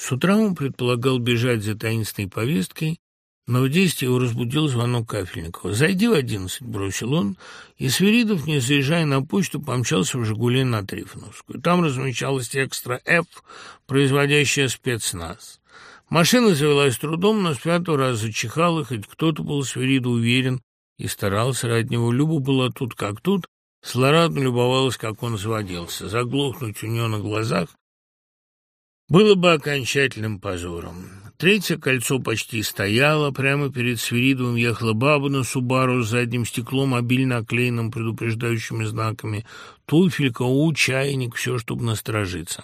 С утра он предполагал бежать за таинственной повесткой, но в десять его разбудил звонок Кафельникова. «Зайди в одиннадцать», — бросил он, и Свиридов, не заезжая на почту, помчался в «Жигули» на Трифоновскую. Там размещалась экстра «Ф», производящая спецназ. Машина завелась трудом, но с пятого раза зачихала, хоть кто-то был Свирида уверен и старался ради него. Люба была тут как тут, злорадно любовалась, как он заводился. Заглохнуть у нее на глазах было бы окончательным позором. Третье кольцо почти стояло, прямо перед Свиридовым ехала баба на Субару с задним стеклом, обильно оклеенным предупреждающими знаками, туфелька, у, чайник, все, чтобы насторожиться.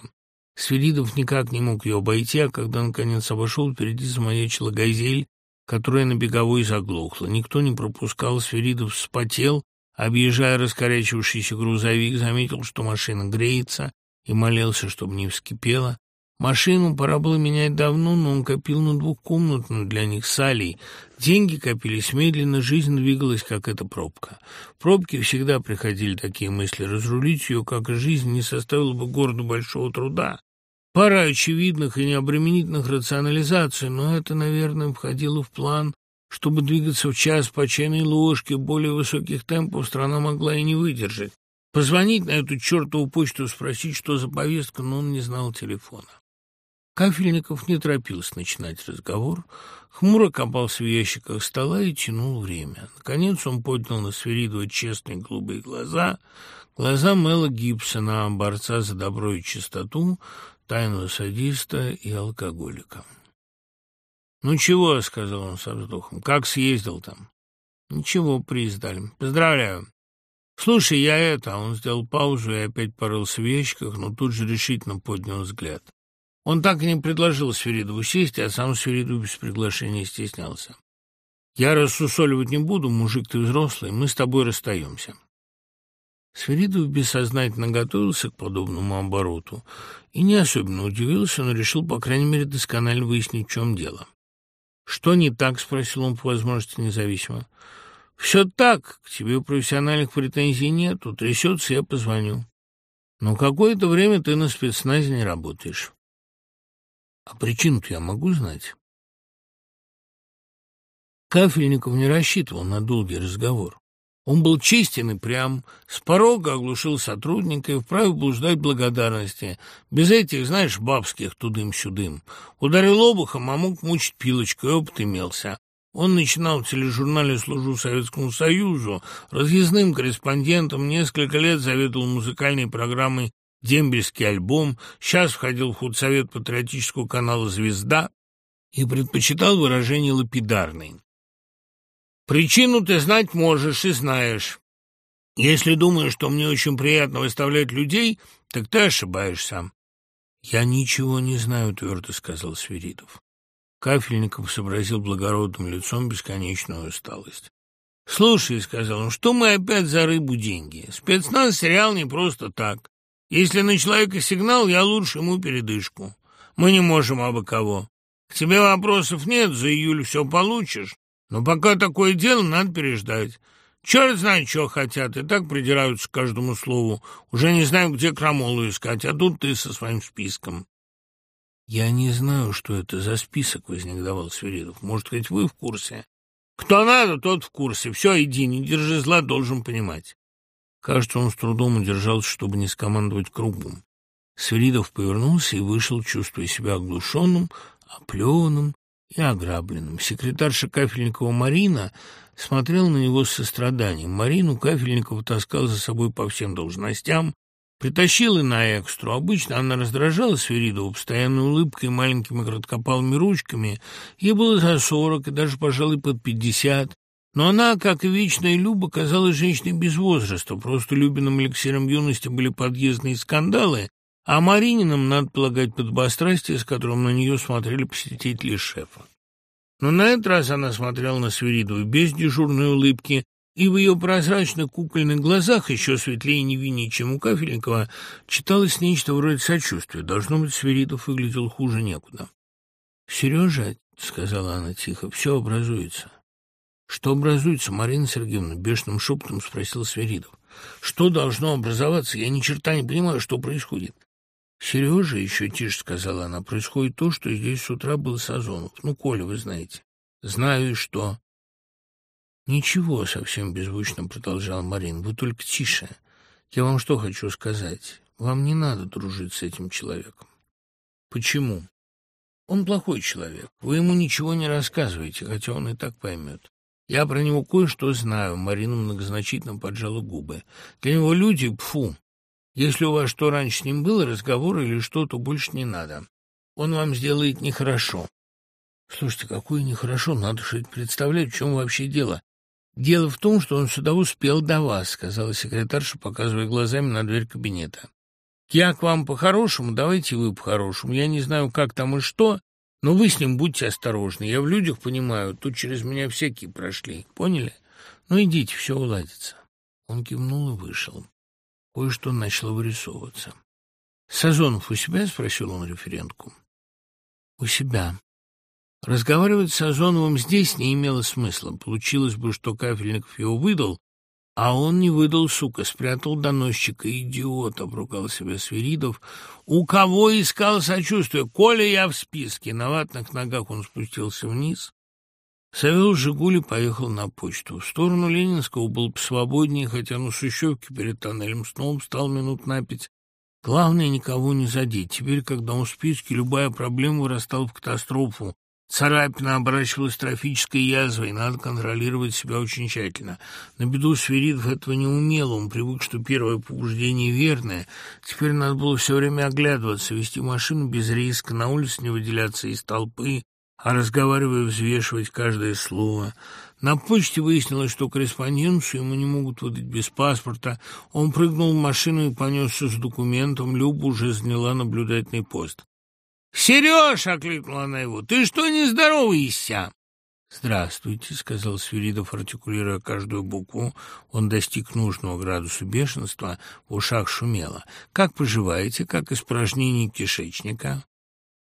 Свиридов никак не мог ее обойти, а когда, наконец, обошел, впереди замаячила газель, которая на беговой заглохла. Никто не пропускал, Свиридов вспотел, объезжая раскорячившийся грузовик, заметил, что машина греется, и молился, чтобы не вскипела. Машину пора было менять давно, но он копил на двухкомнатную для них с Алей. Деньги копились медленно, жизнь двигалась, как эта пробка. В пробке всегда приходили такие мысли. Разрулить ее, как и жизнь, не составило бы городу большого труда. Пара очевидных и необременительных рационализаций, но это, наверное, входило в план, чтобы двигаться в час по чайной ложке, более высоких темпов страна могла и не выдержать. Позвонить на эту чертову почту, спросить, что за повестка, но он не знал телефона. Кафельников не торопился начинать разговор, хмуро копался в ящиках стола и тянул время. Наконец он поднял на Сверидова честные голубые глаза, глаза Мэла Гибсона, борца за добро и чистоту, тайного садиста и алкоголика. «Ну чего?» — сказал он со вздохом. «Как съездил там?» «Ничего, приз дали. Поздравляю. Слушай, я это...» Он сделал паузу и опять порылся в ящиках, но тут же решительно поднял взгляд. Он так и не предложил Сверидову сесть, а сам Сверидов без приглашения стеснялся. «Я рассусоливать не буду, мужик ты взрослый, мы с тобой расстаемся». Сверидов бессознательно готовился к подобному обороту и не особенно удивился, но решил, по крайней мере, досконально выяснить, в чем дело. «Что не так?» — спросил он по возможности независимо. «Все так. К тебе профессиональных претензий нет. Утрясется, я позвоню. Но какое-то время ты на спецназе не работаешь. А причину-то я могу знать? Кафельников не рассчитывал на долгий разговор. Он был честен и прям, с порога оглушил сотрудника и вправе был ждать благодарности. Без этих, знаешь, бабских тудым-сюдым. Ударил обухом, а мог мучить пилочкой, опыт имелся. Он начинал в тележурнале «Служу Советскому Союзу», разъездным корреспондентом, несколько лет заведовал музыкальной программой дембельский альбом, сейчас входил в худсовет патриотического канала «Звезда» и предпочитал выражение лапидарное. «Причину ты знать можешь и знаешь. Если думаешь, что мне очень приятно выставлять людей, так ты ошибаешься». «Я ничего не знаю», — твердо сказал Свиридов. Кафельников сообразил благородным лицом бесконечную усталость. «Слушай», — сказал он, — «что мы опять за рыбу деньги? Спецназ сериал не просто так. Если на человека сигнал, я лучше ему передышку. Мы не можем абы кого. К тебе вопросов нет, за июль все получишь. Но пока такое дело, надо переждать. Черт знает, что хотят, и так придираются к каждому слову. Уже не знаю, где крамолу искать, а тут ты со своим списком. «Я не знаю, что это за список», — вознегодовал Свиридов. «Может, хоть вы в курсе?» «Кто надо, тот в курсе. Все, иди, не держи зла, должен понимать». Кажется, он с трудом удержался, чтобы не скомандовать кругом. Свиридов повернулся и вышел, чувствуя себя оглушенным, оплеванным и ограбленным. Секретарша Кафельникова Марина смотрела на него с состраданием. Марину Кафельникова таскал за собой по всем должностям, притащил и на экстру. Обычно она раздражала Свиридова постоянной улыбкой маленькими краткопалыми ручками. Ей было за сорок и даже, пожалуй, под пятьдесят. Но она, как и вечная Люба, казалась женщиной без возраста. Просто Любиным эликсиром юности были подъездные скандалы, а Марининым, надо полагать, подбострастие, с которым на нее смотрели посетители шефа. Но на этот раз она смотрела на Свиридову без дежурной улыбки, и в ее прозрачных кукольных глазах, еще светлее и невиннее, чем у Кафельникова, читалось нечто вроде сочувствия. Должно быть, Свиридов выглядел хуже некуда. — Сережа, — сказала она тихо, — все образуется. «Что образуется, Марина Сергеевна?» — бешеным шепотом спросил Сверидов. «Что должно образоваться? Я ни черта не понимаю, что происходит». Сережа, еще тише сказала она, происходит то, что здесь с утра был Сазонов. Ну, Коля, вы знаете. Знаю и что. Ничего, совсем беззвучно продолжал Марин. Вы только тише. Я вам что хочу сказать. Вам не надо дружить с этим человеком. Почему? Он плохой человек. Вы ему ничего не рассказываете, хотя он и так поймет. Я про него кое-что знаю. Марина многозначительно поджала губы. Для него люди, пфу. Если у вас что раньше с ним было, разговор или что, то больше не надо. Он вам сделает нехорошо. Слушайте, какое нехорошо, надо же представлять, в чем вообще дело. Дело в том, что он сюда успел до вас, сказала секретарша, показывая глазами на дверь кабинета. Я к вам по-хорошему, давайте вы по-хорошему. Я не знаю, как там и что, но вы с ним будьте осторожны. Я в людях понимаю, тут через меня всякие прошли. Поняли? Ну, идите, все уладится. Он кивнул и вышел. Кое-что начало вырисовываться. «Сазонов у себя?» — спросил он референтку. «У себя». Разговаривать с Сазоновым здесь не имело смысла. Получилось бы, что Кафельников его выдал, а он не выдал, сука, спрятал доносчика. Идиот, обругал себя Свиридов. У кого искал сочувствие? Коля я в списке. На ватных ногах он спустился вниз. Савел Жигули поехал на почту. В сторону Ленинского был посвободнее, хотя на Сущевке перед тоннелем снова встал минут на пять. Главное, никого не задеть. Теперь, когда он в списке, любая проблема вырастала в катастрофу. Царапина оборачивалась трофической язвой, надо контролировать себя очень тщательно. На беду Свиридов этого не умел, он привык, что первое побуждение верное. Теперь надо было все время оглядываться, вести машину без риска, на улице не выделяться из толпы, а разговаривая взвешивать каждое слово. На почте выяснилось, что корреспонденцию ему не могут выдать без паспорта. Он прыгнул в машину и понесся с документом. Люба уже заняла наблюдательный пост. «Сереж!» — окликнула она его. «Ты что не здороваешься?» «Здравствуйте», — сказал Свиридов, артикулируя каждую букву. Он достиг нужного градуса бешенства, в ушах шумело. «Как поживаете? Как испражнение кишечника?»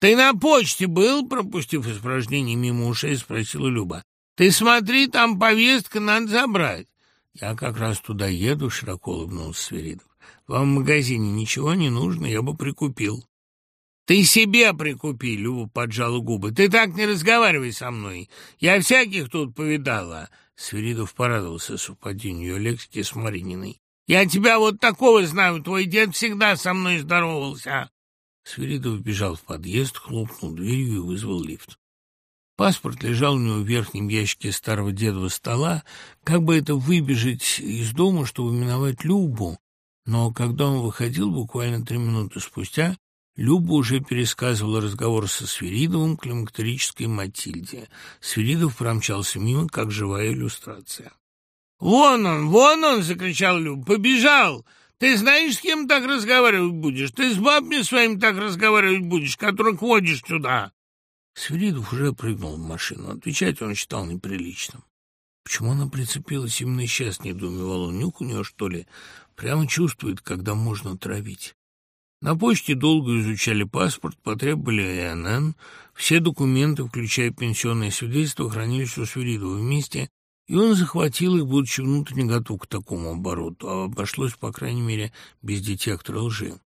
«Ты на почте был?» — пропустив испражнение мимо ушей, спросила Люба. «Ты смотри, там повестка, надо забрать». «Я как раз туда еду», — широко улыбнулся Свиридов. «Вам в магазине ничего не нужно, я бы прикупил». «Ты себе прикупи!» — Люба поджала губы. «Ты так не разговаривай со мной! Я всяких тут повидала!» Свиридов порадовался совпадению лексики с Марининой. «Я тебя вот такого знаю! Твой дед всегда со мной здоровался!» Свиридов бежал в подъезд, хлопнул дверью и вызвал лифт. Паспорт лежал у него в верхнем ящике старого дедова стола, как бы это выбежать из дома, чтобы миновать Любу. Но когда он выходил буквально три минуты спустя, Люба уже пересказывала разговор со Свиридовым климактерической Матильде. Свиридов промчался мимо, как живая иллюстрация. «Вон он, вон он!» — закричал Люб. «Побежал! Ты знаешь, с кем так разговаривать будешь? Ты с бабами своими так разговаривать будешь, которых водишь сюда!» Свиридов уже прыгнул в машину. Отвечать он считал неприличным. Почему она прицепилась именно сейчас, недоумевал он. Нюх у нее, что ли? Прямо чувствует, когда можно травить. На почте долго изучали паспорт, потребовали ИНН. Все документы, включая пенсионное свидетельство, хранились у Свиридова вместе, и он захватил их, будучи внутренне готов к такому обороту, а обошлось, по крайней мере, без детектора лжи.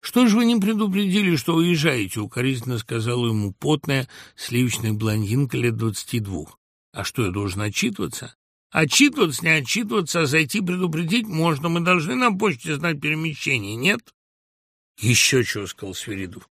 «Что же вы не предупредили, что уезжаете?» — укоризненно сказала ему потная, сливочная блондинка лет двадцати двух. «А что, я должен отчитываться?» «Отчитываться, не отчитываться, а зайти предупредить можно. Мы должны на почте знать перемещение, нет?» Еще чего, сказал Свиридов.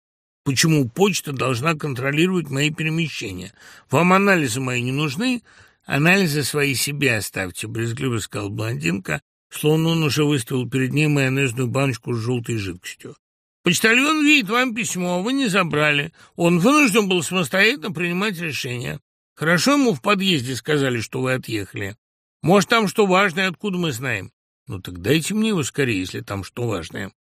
Почему почта должна контролировать мои перемещения? Вам анализы мои не нужны? Анализы свои себе оставьте, брезгливо сказал блондинка, словно он уже выставил перед ней майонезную баночку с желтой жидкостью. Почтальон видит вам письмо, вы не забрали. Он вынужден был самостоятельно принимать решение. Хорошо ему в подъезде сказали, что вы отъехали. Может, там что важное, откуда мы знаем? Ну так дайте мне его скорее, если там что важное.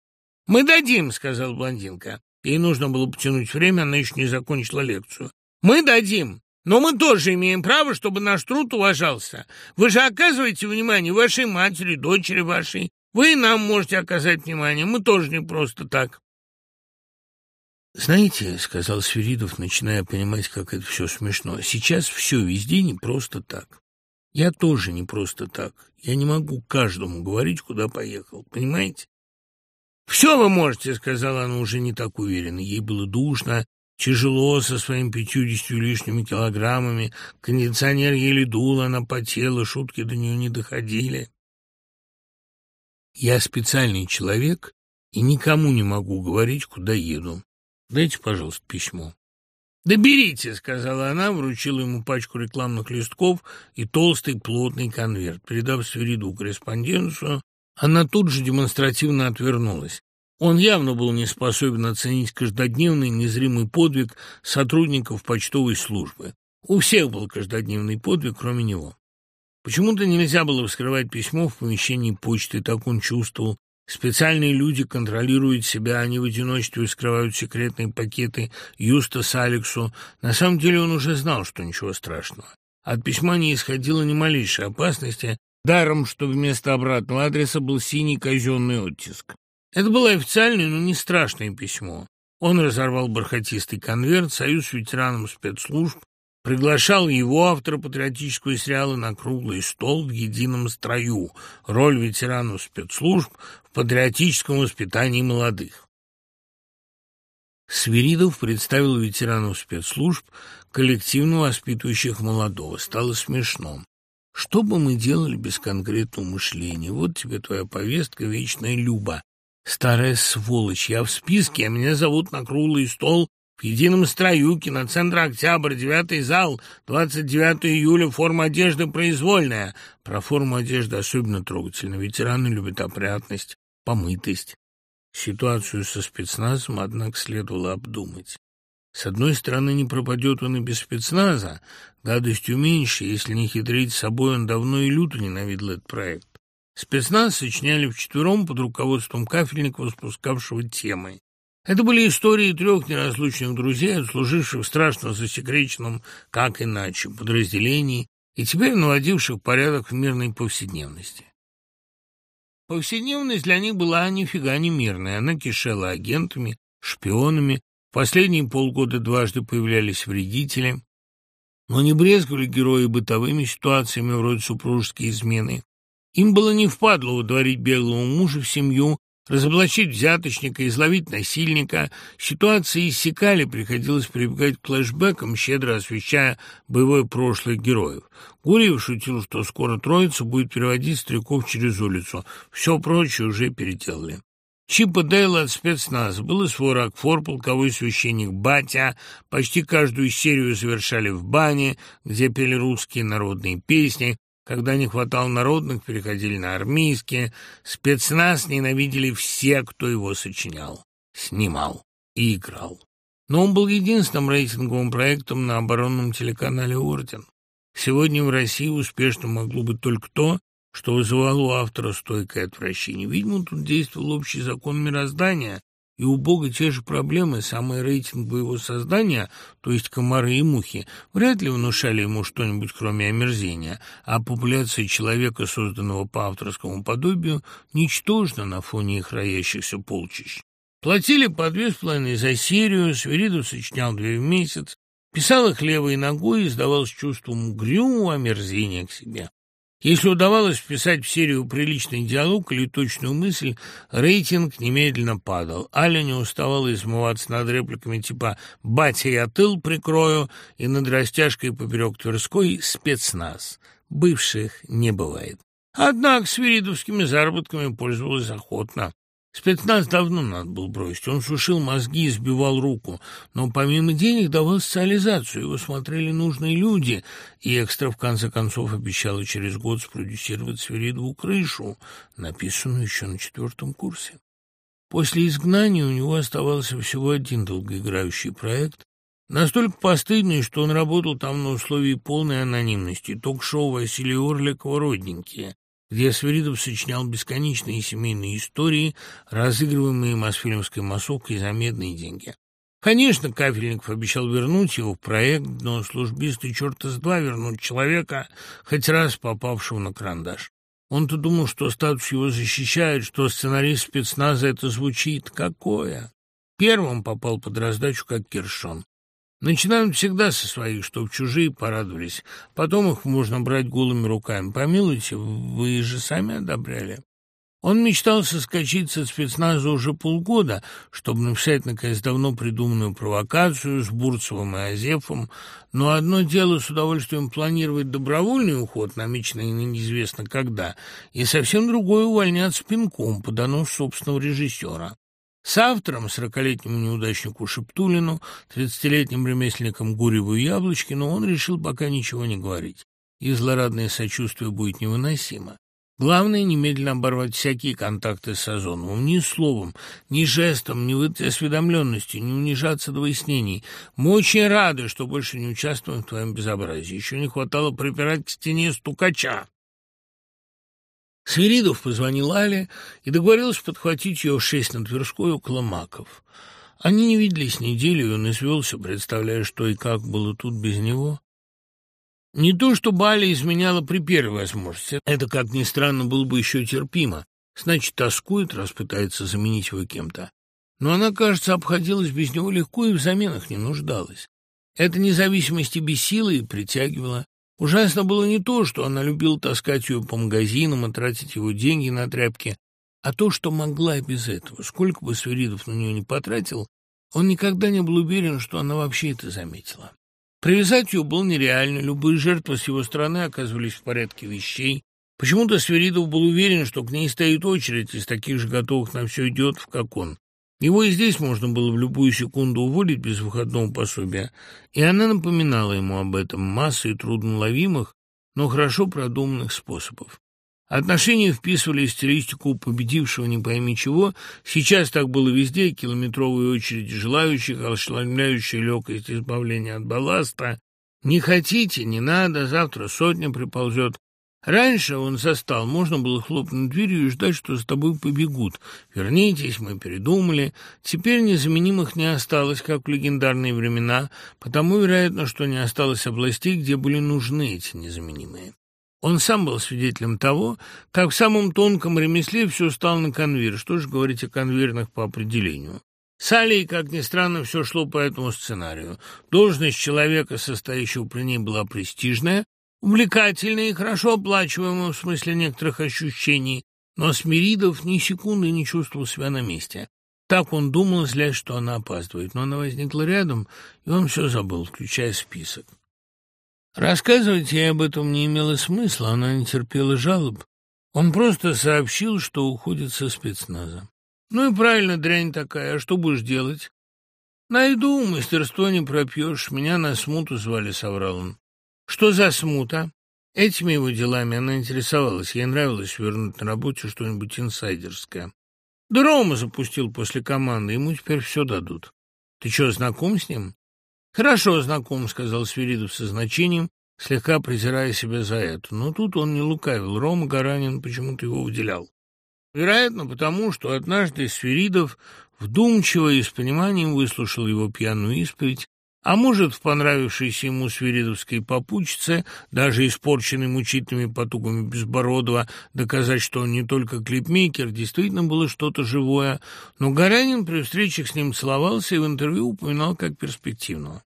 «Мы дадим», — сказал блондинка. Ей нужно было потянуть время, она еще не закончила лекцию. «Мы дадим, но мы тоже имеем право, чтобы наш труд уважался. Вы же оказываете внимание вашей матери, дочери вашей. Вы и нам можете оказать внимание, мы тоже не просто так». «Знаете», — сказал Свиридов, начиная понимать, как это все смешно, — «сейчас все везде не просто так. Я тоже не просто так. Я не могу каждому говорить, куда поехал, понимаете? «Все вы можете», — сказала она уже не так уверенно. Ей было душно, тяжело со своими пятьюдесятью лишними килограммами. Кондиционер еле дул, она потела, шутки до нее не доходили. «Я специальный человек и никому не могу говорить, куда еду. Дайте, пожалуйста, письмо». «Да берите», — сказала она, вручила ему пачку рекламных листков и толстый плотный конверт. Передав Свериду корреспонденцию, она тут же демонстративно отвернулась. Он явно был не способен оценить каждодневный незримый подвиг сотрудников почтовой службы. У всех был каждодневный подвиг, кроме него. Почему-то нельзя было вскрывать письмо в помещении почты, так он чувствовал. Специальные люди контролируют себя, они в одиночестве скрывают секретные пакеты Юста с Алексу. На самом деле он уже знал, что ничего страшного. От письма не исходило ни малейшей опасности, даром, что вместо обратного адреса был синий казенный оттиск. Это было официальное, но не страшное письмо. Он разорвал бархатистый конверт, союз ветеранам спецслужб приглашал его, автора патриотического сериала, на круглый стол в едином строю, роль ветеранов спецслужб в патриотическом воспитании молодых. Свиридов представил ветеранов спецслужб, коллективно воспитывающих молодого. Стало смешно. Что бы мы делали без конкретного мышления? Вот тебе твоя повестка, вечная Люба. Старая сволочь, я в списке, а меня зовут на круглый стол в едином строю, киноцентр «Октябрь», девятый зал, 29 июля, форма одежды произвольная. Про форму одежды особенно трогательно. Ветераны любят опрятность, помытость. Ситуацию со спецназом, однако, следовало обдумать. С одной стороны, не пропадет он и без спецназа, гадостью меньше, если не хитрить с собой, он давно и люто ненавидел этот проект. Спецназ сочиняли вчетвером под руководством Кафельникова, спускавшего темы. Это были истории трех неразлучных друзей, отслуживших страшно засекреченном, как иначе, подразделении и теперь наводивших порядок в мирной повседневности. Повседневность для них была нифига не мирная, она кишела агентами, шпионами, в последние полгода дважды появлялись вредители, но не брезговали герои бытовыми ситуациями вроде супружеской измены, им было не впадло удворить беглого мужа в семью, разоблачить взяточника, изловить насильника. Ситуации иссякали, приходилось прибегать к флешбекам, щедро освещая боевое прошлое героев. Гурьев шутил, что скоро троица будет переводить стариков через улицу. Все прочее уже переделали. Чипа Дейла от спецназа. Был и свой Рокфор, полковой священник Батя. Почти каждую серию завершали в бане, где пели русские народные песни. Когда не хватало народных, переходили на армейские. Спецназ ненавидели все, кто его сочинял, снимал и играл. Но он был единственным рейтинговым проектом на оборонном телеканале «Орден». Сегодня в России успешно могло быть только то, что вызывало у автора стойкое отвращение. Видимо, тут действовал общий закон мироздания, и у Бога те же проблемы, самый рейтинг его создания, то есть комары и мухи, вряд ли внушали ему что-нибудь, кроме омерзения, а популяция человека, созданного по авторскому подобию, ничтожна на фоне их роящихся полчищ. Платили по две с половиной за серию, Сверидов сочинял две в месяц, писал их левой ногой и сдавал с чувством угрюмого омерзения к себе. Если удавалось вписать в серию приличный диалог или точную мысль, рейтинг немедленно падал. Аля не уставала измываться над репликами типа «Батя, я тыл прикрою» и над растяжкой поперек Тверской «Спецназ». Бывших не бывает. Однако свиридовскими заработками пользовалась охотно. Спецназ давно надо было бросить. Он сушил мозги и сбивал руку. Но помимо денег давал социализацию. Его смотрели нужные люди. И экстра, в конце концов, обещала через год спродюсировать Свиридову крышу, написанную еще на четвертом курсе. После изгнания у него оставался всего один долгоиграющий проект, настолько постыдный, что он работал там на условии полной анонимности. Ток-шоу Василия Орликова «Родненькие», где сочинял бесконечные семейные истории, разыгрываемые Мосфильмской массовкой за медные деньги. Конечно, Кафельников обещал вернуть его в проект, но службисты черта с два вернуть человека, хоть раз попавшего на карандаш. Он-то думал, что статус его защищает, что сценарист спецназа это звучит. Какое? Первым попал под раздачу, как Киршон. Начинают всегда со своих, чтоб чужие порадовались. Потом их можно брать голыми руками. Помилуйте, вы же сами одобряли. Он мечтал соскочить со спецназа уже полгода, чтобы написать, наконец, давно придуманную провокацию с Бурцевым и Азефом, но одно дело с удовольствием планировать добровольный уход, намеченный неизвестно когда, и совсем другое увольняться пинком по доносу собственного режиссера. С автором, сорокалетнему неудачнику Шептулину, тридцатилетним ремесленником Гуреву и Яблочкину, он решил пока ничего не говорить, и злорадное сочувствие будет невыносимо. Главное, немедленно оборвать всякие контакты с Озоновым. Ни словом, ни жестом, ни осведомленностью, не унижаться до выяснений. Мы очень рады, что больше не участвуем в твоем безобразии. Еще не хватало припирать к стене стукача. Свиридов позвонил Але и договорился подхватить ее в шесть на Тверской около Маков. Они не виделись неделю, и он извелся, представляя, что и как было тут без него. Не то, что Бали изменяла при первой возможности. Это, как ни странно, было бы еще терпимо. Значит, тоскует, раз пытается заменить его кем-то. Но она, кажется, обходилась без него легко и в заменах не нуждалась. Эта независимость и бесила и притягивала. Ужасно было не то, что она любила таскать ее по магазинам и тратить его деньги на тряпки, а то, что могла без этого. Сколько бы Свиридов на нее не потратил, он никогда не был уверен, что она вообще это заметила. Привязать ее было нереально, любые жертвы с его стороны оказывались в порядке вещей. Почему-то Сверидов был уверен, что к ней стоит очередь из таких же готовых на все идиотов, как он. Его и здесь можно было в любую секунду уволить без выходного пособия, и она напоминала ему об этом массой трудноловимых, но хорошо продуманных способов. Отношения вписывали стилистику победившего не пойми чего. Сейчас так было везде, километровые очереди желающих, ошеломляющая легкость избавления от балласта. Не хотите, не надо, завтра сотня приползет. Раньше он застал, можно было хлопнуть дверью и ждать, что за тобой побегут. Вернитесь, мы передумали. Теперь незаменимых не осталось, как в легендарные времена, потому, вероятно, что не осталось областей, где были нужны эти незаменимые. Он сам был свидетелем того, как в самом тонком ремесле все стало на конвейер. Что же говорить о конвейерных по определению? С Алей, как ни странно, все шло по этому сценарию. Должность человека, состоящего при ней, была престижная, увлекательная и хорошо оплачиваемая в смысле некоторых ощущений, но Смиридов ни секунды не чувствовал себя на месте. Так он думал, злясь, что она опаздывает, но она возникла рядом, и он все забыл, включая список. Рассказывать ей об этом не имело смысла, она не терпела жалоб. Он просто сообщил, что уходит со спецназа. «Ну и правильно, дрянь такая, а что будешь делать?» «Найду, мастерство не пропьешь, меня на смуту звали», — соврал он. «Что за смута?» Этими его делами она интересовалась, ей нравилось вернуть на работе что-нибудь инсайдерское. Да Рома запустил после команды, ему теперь все дадут. Ты что, знаком с ним? «Хорошо знаком», — сказал Свиридов со значением, слегка презирая себя за это. Но тут он не лукавил. Рома Гаранин почему-то его выделял. Вероятно, потому что однажды Свиридов вдумчиво и с пониманием выслушал его пьяную исповедь, а может, в понравившейся ему свиридовской попутчице, даже испорченной мучительными потугами Безбородова, доказать, что он не только клипмейкер, действительно было что-то живое, но Горянин при встречах с ним целовался и в интервью упоминал как перспективного.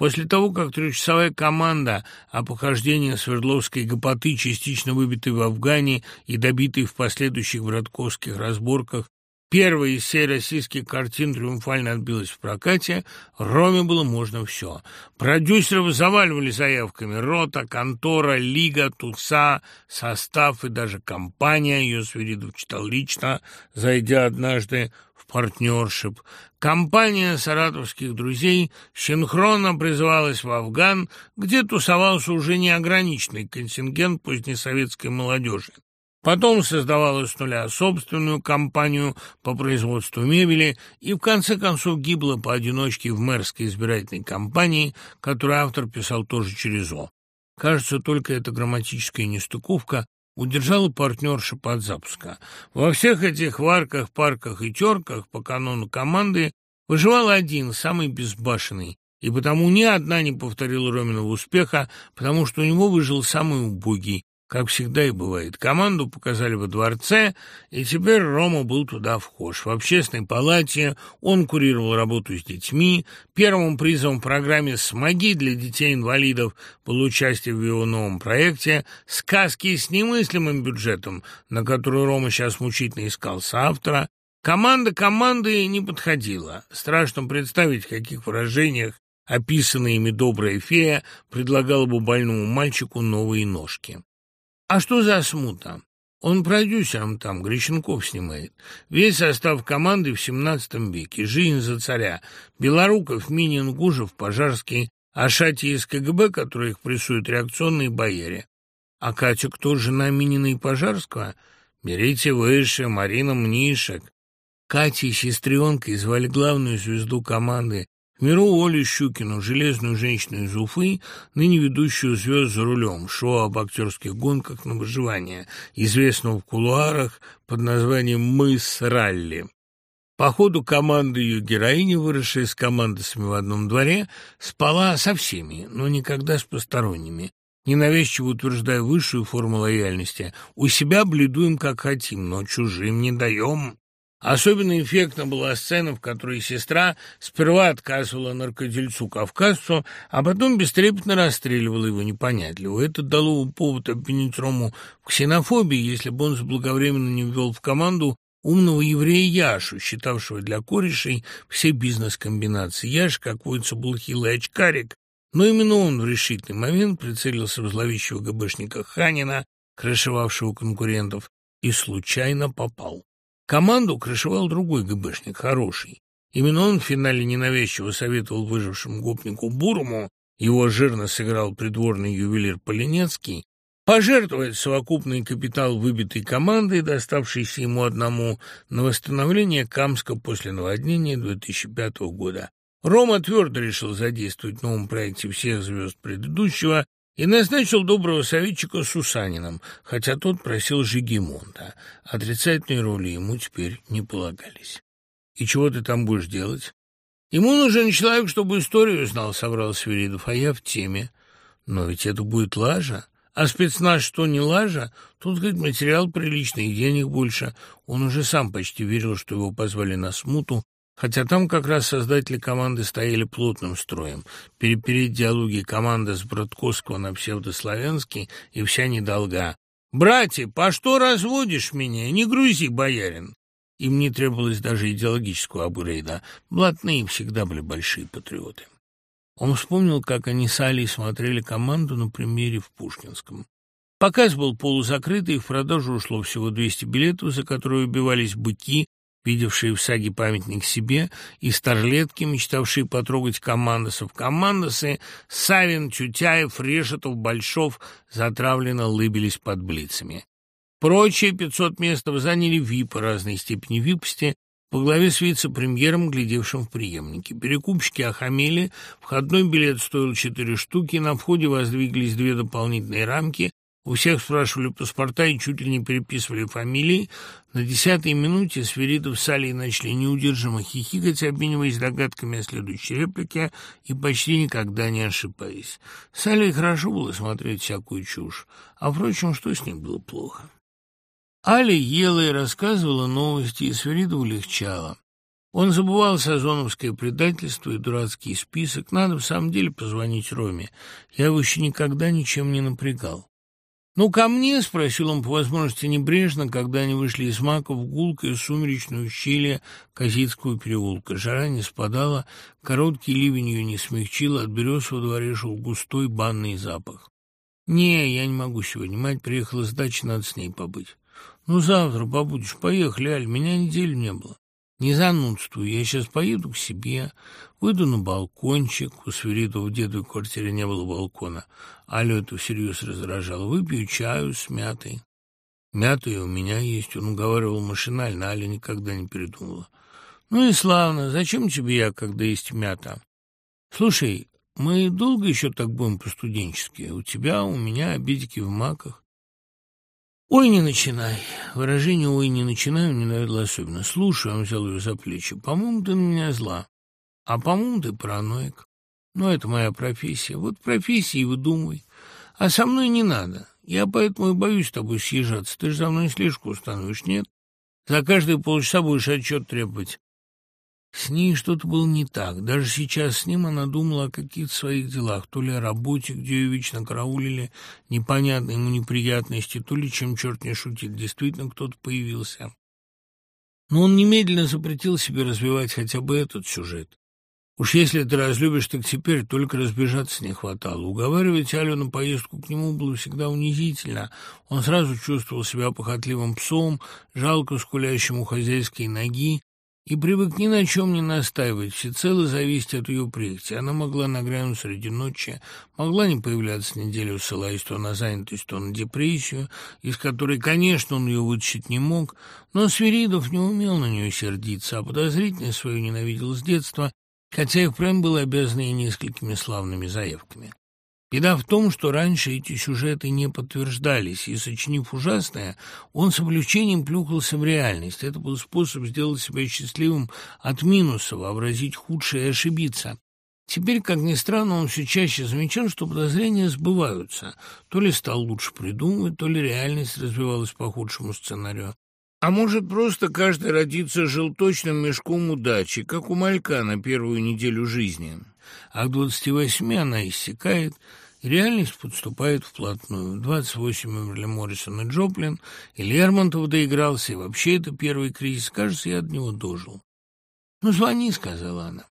После того, как трехчасовая команда о похождении Свердловской гопоты, частично выбитой в Афгане и добитой в последующих братковских разборках, Первая из всей российских картин триумфально отбилась в прокате. Роме было можно все. Продюсеров заваливали заявками. Рота, контора, лига, туса, состав и даже компания. Ее Свиридов читал лично, зайдя однажды в партнершип. Компания саратовских друзей синхронно призывалась в Афган, где тусовался уже неограниченный контингент позднесоветской молодежи. Потом создавала с нуля собственную компанию по производству мебели и в конце концов гибла поодиночке в мэрской избирательной кампании, которую автор писал тоже через О. Кажется, только эта грамматическая нестыковка удержала партнершип от запуска. Во всех этих варках, парках и терках по канону команды выживал один, самый безбашенный, и потому ни одна не повторила Роминого успеха, потому что у него выжил самый убогий, как всегда и бывает. Команду показали во дворце, и теперь Рома был туда вхож. В общественной палате он курировал работу с детьми. Первым призом в программе «Смоги» для детей-инвалидов был участие в его новом проекте «Сказки с немыслимым бюджетом», на который Рома сейчас мучительно искал соавтора. Команда команды не подходила. Страшно представить, в каких выражениях описанная ими добрая фея предлагала бы больному мальчику новые ножки. А что за смута? Он продюсером там, Грищенков снимает. Весь состав команды в семнадцатом веке. Жизнь за царя. Белоруков, Минин, Гужев, Пожарский, Ашати из КГБ, которые их прессуют, реакционные бояре. А Катя кто, жена Минина и Пожарского? Берите выше, Марина Мнишек. Катей сестренкой звали главную звезду команды Миру Олю Щукину, железную женщину из Уфы, ныне ведущую звезд за рулем, шоу об актерских гонках на выживание, известного в кулуарах под названием «Мыс Ралли». По ходу команды ее героини, выросшая с командосами в одном дворе, спала со всеми, но никогда с посторонними, ненавязчиво утверждая высшую форму лояльности. У себя бледуем, как хотим, но чужим не даем. Особенно эффектна была сцена, в которой сестра сперва отказывала наркодельцу-кавказцу, а потом бестрепетно расстреливала его непонятливо. Это дало повод обвинить Рому в ксенофобии, если бы он заблаговременно не ввел в команду умного еврея Яшу, считавшего для корешей все бизнес-комбинации. Яш, как водится, был хилый очкарик, но именно он в решительный момент прицелился в зловещего ГБшника Ханина, крышевавшего конкурентов, и случайно попал. Команду крышевал другой ГБшник, хороший. Именно он в финале ненавязчиво советовал выжившему гопнику Бурому, его жирно сыграл придворный ювелир Полинецкий, пожертвовать совокупный капитал выбитой команды, доставшийся ему одному, на восстановление Камска после наводнения 2005 года. Рома твердо решил задействовать в новом проекте всех звезд предыдущего и назначил доброго советчика Сусанином, хотя тот просил Жигемонта. Отрицательные роли ему теперь не полагались. «И чего ты там будешь делать?» «Ему нужен человек, чтобы историю знал», — соврал Свиридов, — «а я в теме». «Но ведь это будет лажа». А спецназ что, не лажа? Тут, говорит, материал приличный, денег больше. Он уже сам почти верил, что его позвали на смуту, Хотя там как раз создатели команды стояли плотным строем. Перепереть диалоги команды с Братковского на псевдославянский и вся недолга. «Братья, по что разводишь меня? Не грузи, боярин!» Им не требовалось даже идеологического апгрейда. Блатные всегда были большие патриоты. Он вспомнил, как они с Алей смотрели команду на примере в Пушкинском. Показ был полузакрытый, в продажу ушло всего 200 билетов, за которые убивались быки, видевшие в саге памятник себе, и старлетки, мечтавшие потрогать командосов. Командосы Савин, Чутяев, Решетов, Большов затравленно лыбились под блицами. Прочие пятьсот местов заняли випы разной степени випости, по главе с вице-премьером, глядевшим в преемнике. Перекупщики охамели, входной билет стоил четыре штуки, на входе воздвиглись две дополнительные рамки, у всех спрашивали паспорта и чуть ли не переписывали фамилии. На десятой минуте Сверидов с Алей начали неудержимо хихикать, обмениваясь догадками о следующей реплике и почти никогда не ошибаясь. С Алей хорошо было смотреть всякую чушь, а, впрочем, что с ним было плохо? Аля ела и рассказывала новости, и Сверидову легчало. Он забывал сазоновское предательство и дурацкий список. Надо в самом деле позвонить Роме. Я его еще никогда ничем не напрягал. «Ну, ко мне?» — спросил он по возможности небрежно, когда они вышли из мака в гулкое сумеречное ущелье Козицкого переулка. Жара не спадала, короткий ливень ее не смягчил, от берез во дворе шел густой банный запах. «Не, я не могу сегодня. Мать приехала с дачи, надо с ней побыть». «Ну, завтра побудешь. Поехали, Аль, меня неделю не было». Не занудствую, я сейчас поеду к себе, выйду на балкончик, у Свиридова в дедовой квартире не было балкона, Алю это всерьез раздражало, выпью чаю с мятой. Мятая у меня есть, он уговаривал машинально, Аля никогда не передумала. Ну и славно, зачем тебе я, когда есть мята? Слушай, мы долго еще так будем по-студенчески? У тебя, у меня обедики в маках. «Ой, не начинай!» Выражение «ой, не начинай» мне нравилось особенно. «Слушай», — он взял ее за плечи, — «по-моему, ты на меня зла. А по-моему, ты параноик. Ну, это моя профессия. Вот профессия и выдумывай. А со мной не надо. Я поэтому и боюсь с тобой съезжаться. Ты же за мной слишком установишь, нет? За каждые полчаса будешь отчет требовать. С ней что-то было не так. Даже сейчас с ним она думала о каких-то своих делах, то ли о работе, где ее вечно караулили непонятные ему неприятности, то ли, чем черт не шутит, действительно кто-то появился. Но он немедленно запретил себе развивать хотя бы этот сюжет. Уж если ты разлюбишь, так теперь только разбежаться не хватало. Уговаривать Алю на поездку к нему было всегда унизительно. Он сразу чувствовал себя похотливым псом, жалко скулящим у хозяйской ноги, и привык ни на чем не настаивать, всецело зависеть от ее прихоти. Она могла нагрянуть среди ночи, могла не появляться неделю, ссылаясь то на занятость, то на депрессию, из которой, конечно, он ее вытащить не мог, но Свиридов не умел на нее сердиться, а подозрительность свою ненавидел с детства, хотя и впрямь был обязан ей несколькими славными заявками. Беда в том, что раньше эти сюжеты не подтверждались, и, сочинив ужасное, он с облегчением плюхался в реальность. Это был способ сделать себя счастливым от минуса, вообразить худшее и ошибиться. Теперь, как ни странно, он все чаще замечал, что подозрения сбываются. То ли стал лучше придумывать, то ли реальность развивалась по худшему сценарию. А может, просто каждый родится желточным мешком удачи, как у малька на первую неделю жизни а к двадцати восьми она иссякает, реальность подступает вплотную. В 28 умерли Моррисон и Джоплин, и Лермонтов доигрался, и вообще это первый кризис. Кажется, я от него дожил. «Ну, звони», — сказала она.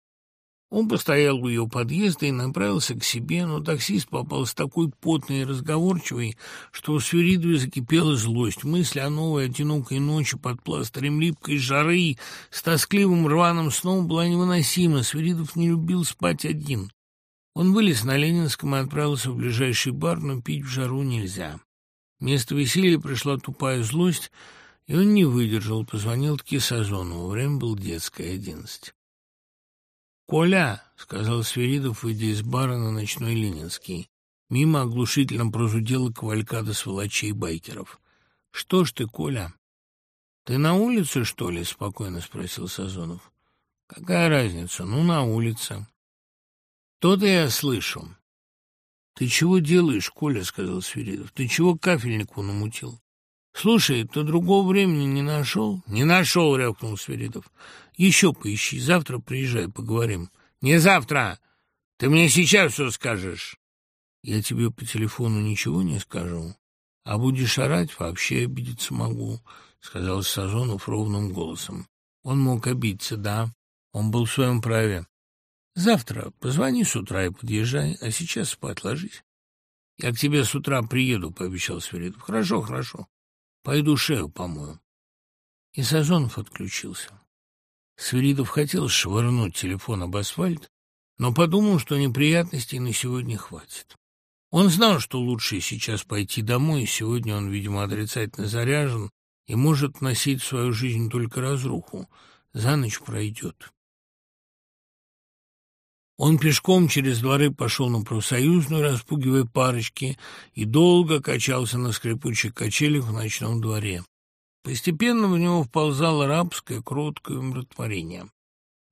Он постоял у ее подъезда и направился к себе, но таксист попался такой потный и разговорчивый, что у Свиридовой закипела злость. Мысль о новой одинокой ночи под пластырем липкой жары с тоскливым рваным сном была невыносима. Свиридов не любил спать один. Он вылез на Ленинском и отправился в ближайший бар, но пить в жару нельзя. Вместо веселья пришла тупая злость, и он не выдержал, позвонил-таки Сазонову. Время было детское, одиннадцать. «Коля!» — сказал Сверидов, выйдя из бара на ночной Ленинский. Мимо оглушительно прозудела кавалькада сволочей байкеров. «Что ж ты, Коля?» «Ты на улице, что ли?» — спокойно спросил Сазонов. «Какая разница? Ну, на улице». «То-то я слышу». «Ты чего делаешь, Коля?» — сказал Свиридов. «Ты чего кафельнику намутил?» «Слушай, ты другого времени не нашел?» «Не нашел», — рявкнул Сверидов. «Еще поищи. Завтра приезжай, поговорим». «Не завтра. Ты мне сейчас все скажешь». «Я тебе по телефону ничего не скажу. А будешь орать, вообще обидеться могу», — сказал Сазонов ровным голосом. Он мог обидеться, да. Он был в своем праве. «Завтра позвони с утра и подъезжай, а сейчас спать ложись». «Я к тебе с утра приеду», — пообещал Сверидов. «Хорошо, хорошо». Пойду шею помою. И Сазонов отключился. Свиридов хотел швырнуть телефон об асфальт, но подумал, что неприятностей на сегодня хватит. Он знал, что лучше сейчас пойти домой, и сегодня он, видимо, отрицательно заряжен и может носить в свою жизнь только разруху. За ночь пройдет. Он пешком через дворы пошел на профсоюзную, распугивая парочки, и долго качался на скрипучих качелях в ночном дворе. Постепенно в него вползало рабское, кроткое умиротворение.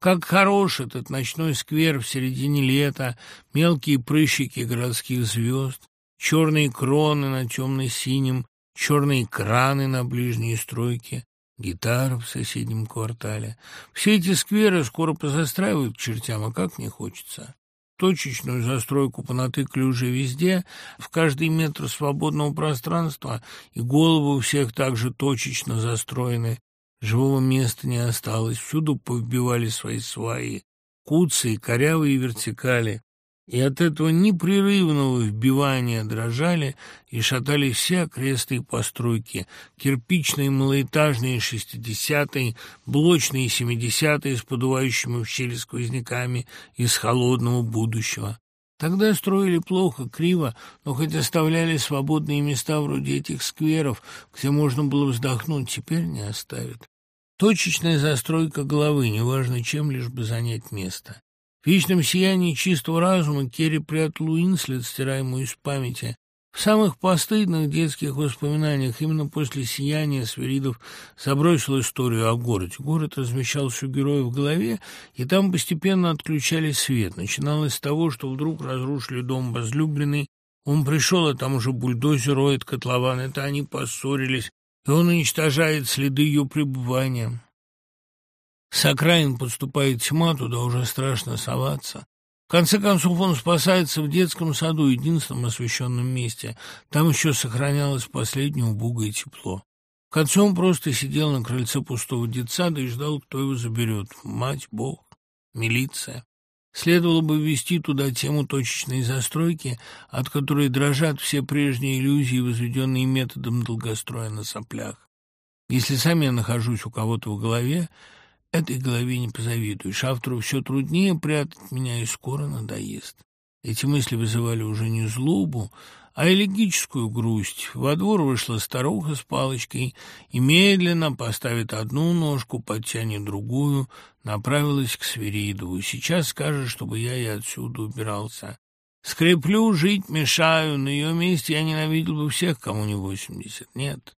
Как хорош этот ночной сквер в середине лета, мелкие прыщики городских звезд, черные кроны на темно-синем, черные краны на ближней стройке, гитара в соседнем квартале. Все эти скверы скоро позастраивают к чертям, а как не хочется. Точечную застройку понатыкали уже везде, в каждый метр свободного пространства, и головы у всех также точечно застроены. Живого места не осталось, всюду повбивали свои сваи, куцы, корявые вертикали и от этого непрерывного вбивания дрожали и шатали все окрестные постройки, кирпичные малоэтажные шестидесятые, блочные семидесятые с подувающими в щели сквозняками из холодного будущего. Тогда строили плохо, криво, но хоть оставляли свободные места вроде этих скверов, где можно было вздохнуть, теперь не оставят. Точечная застройка головы, неважно чем, лишь бы занять место. В вечном сиянии чистого разума Керри прятал Уинслет, стираемую из памяти. В самых постыдных детских воспоминаниях именно после сияния Сверидов забросил историю о городе. Город размещался у героя в голове, и там постепенно отключали свет. Начиналось с того, что вдруг разрушили дом возлюбленный, Он пришел, а там уже бульдозер роет котлован. Это они поссорились, и он уничтожает следы ее пребывания. С окраин подступает тьма, туда уже страшно соваться. В конце концов, он спасается в детском саду, единственном освещенном месте. Там еще сохранялось последнее убогое тепло. В конце он просто сидел на крыльце пустого детсада и ждал, кто его заберет. Мать, Бог, милиция. Следовало бы ввести туда тему точечной застройки, от которой дрожат все прежние иллюзии, возведенные методом долгостроя на соплях. Если сам я нахожусь у кого-то в голове, этой голове не позавидуешь. Автору все труднее прятать меня и скоро надоест. Эти мысли вызывали уже не злобу, а элегическую грусть. Во двор вышла старуха с палочкой и медленно поставит одну ножку, подтянет другую, направилась к Свиридову. Сейчас скажет, чтобы я и отсюда убирался. Скреплю, жить мешаю, на ее месте я ненавидел бы всех, кому не восемьдесят. Нет,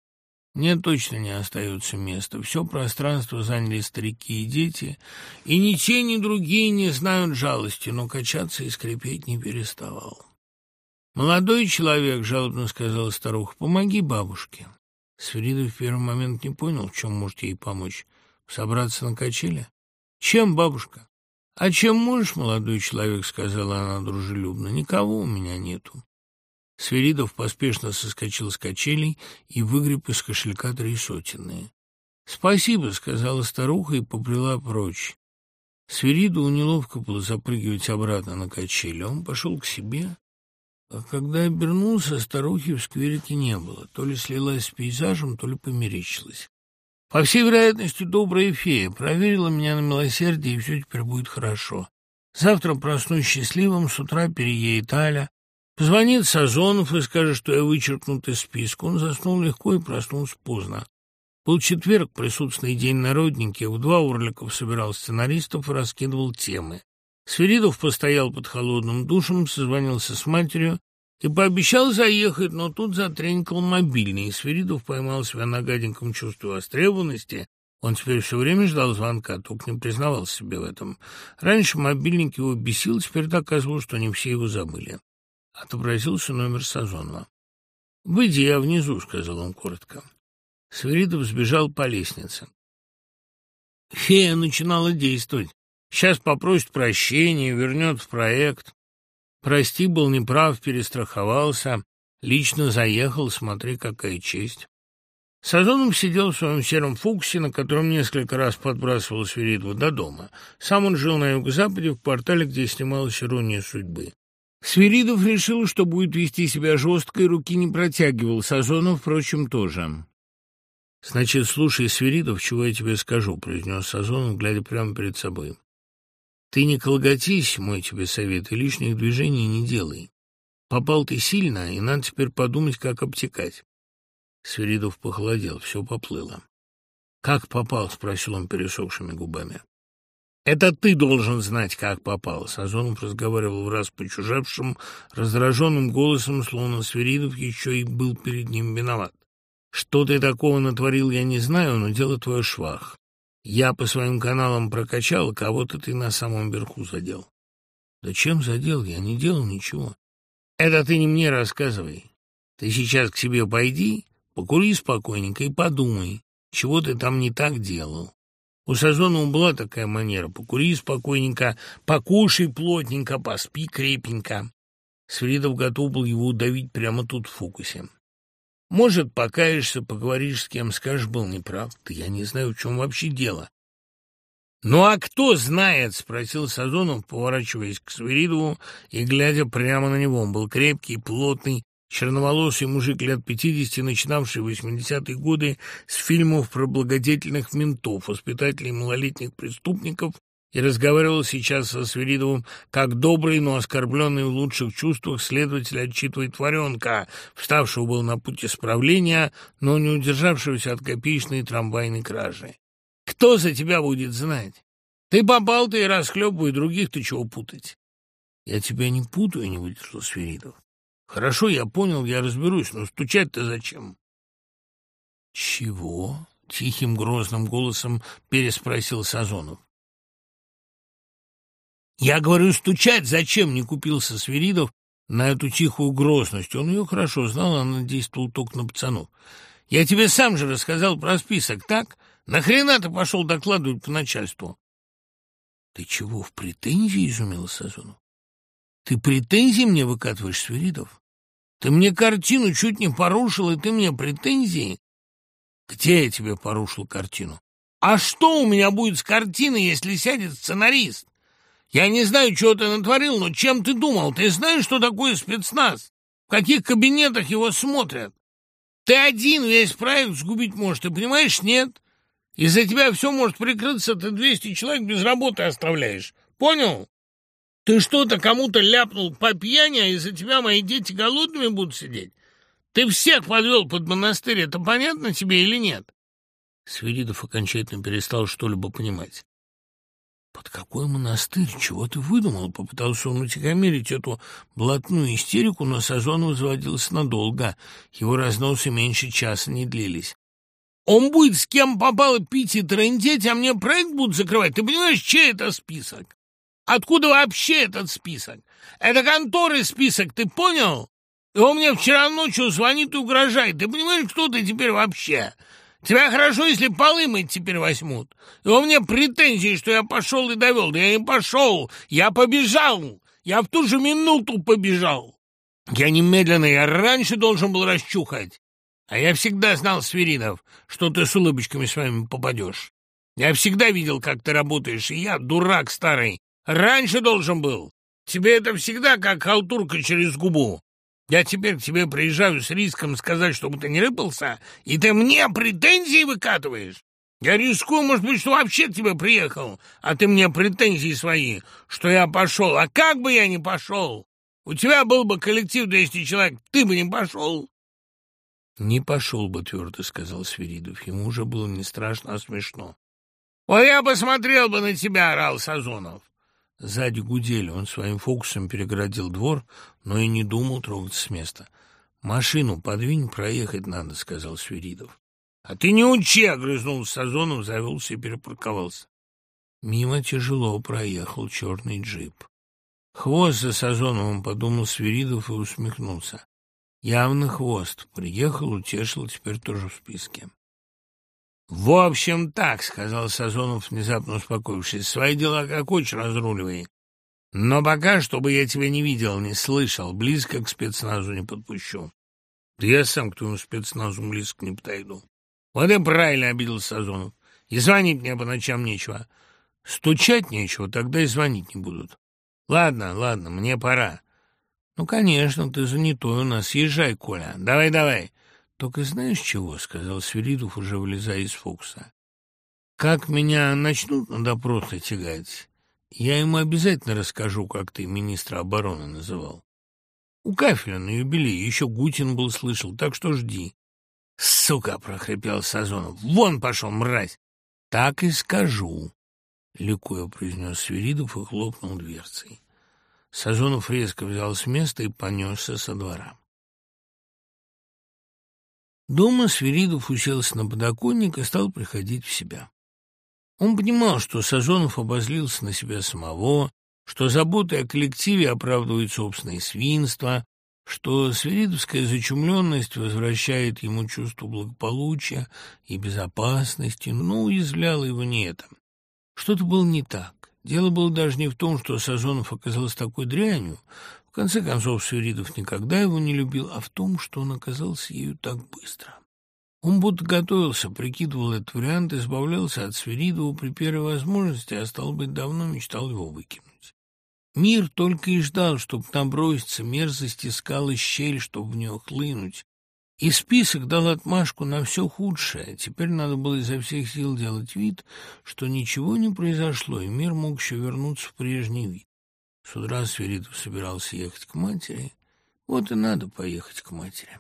мне точно не остается места. Все пространство заняли старики и дети, и ни те, ни другие не знают жалости, но качаться и скрипеть не переставал. «Молодой человек», — жалобно сказала старуха, — «помоги бабушке». Сверидов в первый момент не понял, в чем может ей помочь. Собраться на качели? «Чем, бабушка?» «А чем можешь, молодой человек?» — сказала она дружелюбно. «Никого у меня нету». Сверидов поспешно соскочил с качелей и выгреб из кошелька три сотенные. «Спасибо», — сказала старуха и побрела прочь. Сверидову неловко было запрыгивать обратно на качели. Он пошел к себе а когда обернулся, старухи в скверике не было. То ли слилась с пейзажем, то ли померещилась. По всей вероятности, добрая фея проверила меня на милосердие, и все теперь будет хорошо. Завтра проснусь счастливым, с утра переедет Аля. Позвонит Сазонов и скажет, что я вычеркнут из списка. Он заснул легко и проснулся поздно. Был четверг, присутственный день народники. В два Урликов собирал сценаристов и раскидывал темы. Свиридов постоял под холодным душем, созвонился с матерью и пообещал заехать, но тут затренькал мобильный, и Свиридов поймал себя на гаденьком чувстве востребованности. Он теперь все время ждал звонка, только не признавался себе в этом. Раньше мобильник его бесил, теперь доказывал, что не все его забыли. Отобразился номер Сазонова. «Выйди, я внизу», — сказал он коротко. Свиридов сбежал по лестнице. Фея начинала действовать. Сейчас попросит прощения, вернет в проект. Прости, был неправ, перестраховался. Лично заехал, смотри, какая честь. Сазонов сидел в своем сером фуксе, на котором несколько раз подбрасывал Свиридова до дома. Сам он жил на юго-западе, в квартале, где снималась «Ирония судьбы». Свиридов решил, что будет вести себя жестко, и руки не протягивал. Сазонов, впрочем, тоже. «Значит, слушай, Свиридов, чего я тебе скажу», — произнес Сазонов, глядя прямо перед собой. Ты не колготись, мой тебе совет, и лишних движений не делай. Попал ты сильно, и надо теперь подумать, как обтекать. Свиридов похолодел, все поплыло. «Как попал?» — спросил он пересохшими губами. «Это ты должен знать, как попал!» Сазонов разговаривал в раз почужавшим, раздраженным голосом, словно Свиридов еще и был перед ним виноват. «Что ты такого натворил, я не знаю, но дело твое швах. Я по своим каналам прокачал, кого-то ты на самом верху задел. Да чем задел? Я не делал ничего. Это ты не мне рассказывай. Ты сейчас к себе пойди, покури спокойненько и подумай, чего ты там не так делал. У Сазонова была такая манера. Покури спокойненько, покушай плотненько, поспи крепенько. Свиридов готов был его удавить прямо тут в фокусе. Может, покаешься, поговоришь с кем, скажешь, был неправ. Ты я не знаю, в чем вообще дело. «Ну а кто знает?» — спросил Сазонов, поворачиваясь к Свиридову и глядя прямо на него. Он был крепкий, плотный, черноволосый мужик лет пятидесяти, начинавший в восьмидесятые годы с фильмов про благодетельных ментов, воспитателей малолетних преступников и разговаривал сейчас со Свиридовым, как добрый, но оскорбленный в лучших чувствах следователь отчитывает варенка, вставшего был на путь исправления, но не удержавшегося от копеечной трамвайной кражи. «Кто за тебя будет знать? Ты попал, ты и расхлебывай, других ты чего путать?» «Я тебя не путаю», — не выдержал Свиридов. «Хорошо, я понял, я разберусь, но стучать-то зачем?» «Чего?» — тихим грозным голосом переспросил Сазонов. «Я говорю, стучать зачем?» — не купился Свиридов, на эту тихую грозность. Он ее хорошо знал, она действовала только на пацанов. «Я тебе сам же рассказал про список, так? Нахрена ты пошел докладывать по начальству?» «Ты чего, в претензии?» — изумился Сазонов. «Ты претензии мне выкатываешь, Свиридов? Ты мне картину чуть не порушил, и ты мне претензии?» «Где я тебе порушил картину?» «А что у меня будет с картиной, если сядет сценарист? Я не знаю, чего ты натворил, но чем ты думал? Ты знаешь, что такое спецназ? В каких кабинетах его смотрят? Ты один весь проект сгубить можешь, ты понимаешь, нет? Из-за тебя все может прикрыться, ты 200 человек без работы оставляешь. Понял? Ты что-то кому-то ляпнул по пьяни, а из-за тебя мои дети голодными будут сидеть? Ты всех подвел под монастырь, это понятно тебе или нет?» Свиридов окончательно перестал что-либо понимать. «Под какой монастырь? Чего ты выдумал?» Попытался он утихомирить эту блатную истерику, но Сазонов заводился надолго. Его разносы меньше часа не длились. Он будет с кем попало пить и трындеть, а мне проект будут закрывать. Ты понимаешь, чей это список? Откуда вообще этот список? Это конторы список, ты понял? И он мне вчера ночью звонит и угрожает. Ты понимаешь, кто ты теперь вообще? Тебя хорошо, если полы мыть теперь возьмут. И у меня претензии, что я пошел и довел. Да я не пошел, я побежал. Я в ту же минуту побежал. Я немедленно, я раньше должен был расчухать. А я всегда знал, Свиридов, что ты с улыбочками с вами попадешь. Я всегда видел, как ты работаешь, и я, дурак старый, раньше должен был. Тебе это всегда как халтурка через губу. Я теперь к тебе приезжаю с риском сказать, чтобы ты не рыпался, и ты мне претензии выкатываешь. Я рискую, может быть, что вообще к тебе приехал, а ты мне претензии свои, что я пошел. А как бы я не пошел? У тебя был бы коллектив 200 человек, ты бы не пошел. «Не пошел бы», — твердо сказал Свиридов. Ему уже было не страшно, а смешно. «Ой, я посмотрел бы на тебя!» — орал Сазонов. Сзади гудели. Он своим фокусом перегородил двор, но и не думал трогаться с места. «Машину подвинь, проехать надо», — сказал Свиридов. «А ты не учи!» — огрызнулся Сазонов, завелся и перепарковался. Мимо тяжело проехал черный джип. «Хвост за Сазоновым», — подумал Свиридов и усмехнулся. Явно хвост. Приехал, утешил, теперь тоже в списке. «В общем, так», — сказал Сазонов, внезапно успокоившись, — «свои дела как хочешь разруливай. Но пока, чтобы я тебя не видел, не слышал, близко к спецназу не подпущу. Да я сам к твоему спецназу близко не подойду». «Вот и правильно обиделся Сазонов. И звонить мне по ночам нечего. Стучать нечего, тогда и звонить не будут. Ладно, ладно, мне пора. «Ну, конечно, ты занятой у нас. Езжай, Коля. Давай, давай». «Только знаешь чего?» — сказал Свиридов, уже вылезая из фокуса. «Как меня начнут на допросы тягать, я ему обязательно расскажу, как ты министра обороны называл. У Кафеля на юбилей еще Гутин был слышал, так что жди». «Сука!» — прохрипел Сазонов. «Вон пошел, мразь!» «Так и скажу», — ликуя произнес Свиридов и хлопнул дверцей. Сазонов резко взял с места и понесся со двора. Дома Свиридов уселся на подоконник и стал приходить в себя. Он понимал, что Сазонов обозлился на себя самого, что забота о коллективе оправдывает собственное свинство, что свиридовская зачумленность возвращает ему чувство благополучия и безопасности, но уязвляло его не это. Что-то было не так. Дело было даже не в том, что Сазонов оказался такой дрянью. Конце концов, Свиридов никогда его не любил, а в том, что он оказался ею так быстро. Он будто готовился, прикидывал этот вариант, избавлялся от Свиридова при первой возможности, а, стал быть, давно мечтал его выкинуть. Мир только и ждал, чтобы наброситься, мерзость искала щель, чтобы в нее хлынуть, и список дал отмашку на все худшее. Теперь надо было изо всех сил делать вид, что ничего не произошло, и мир мог еще вернуться в прежний вид. С утра Сверидов собирался ехать к матери. Вот и надо поехать к матери.